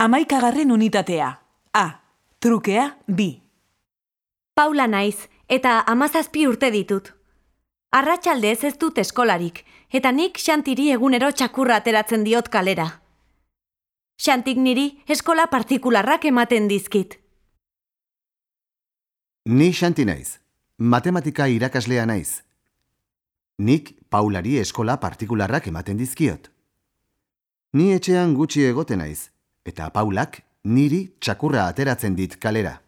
Amaikagarren unitatea. A. Trukea, bi. Paula naiz, eta amazazpi urte ditut. Arratxaldez ez dut eskolarik, eta nik xantiri egunero txakurra ateratzen diot kalera. Xantik niri eskola partikularrak ematen dizkit. Ni xanti naiz. Matematika irakaslea naiz. Nik Paulari eskola partikularrak ematen dizkiot. Ni etxean gutxi egote naiz, eta Paulak niri txakurra ateratzen dit kalera.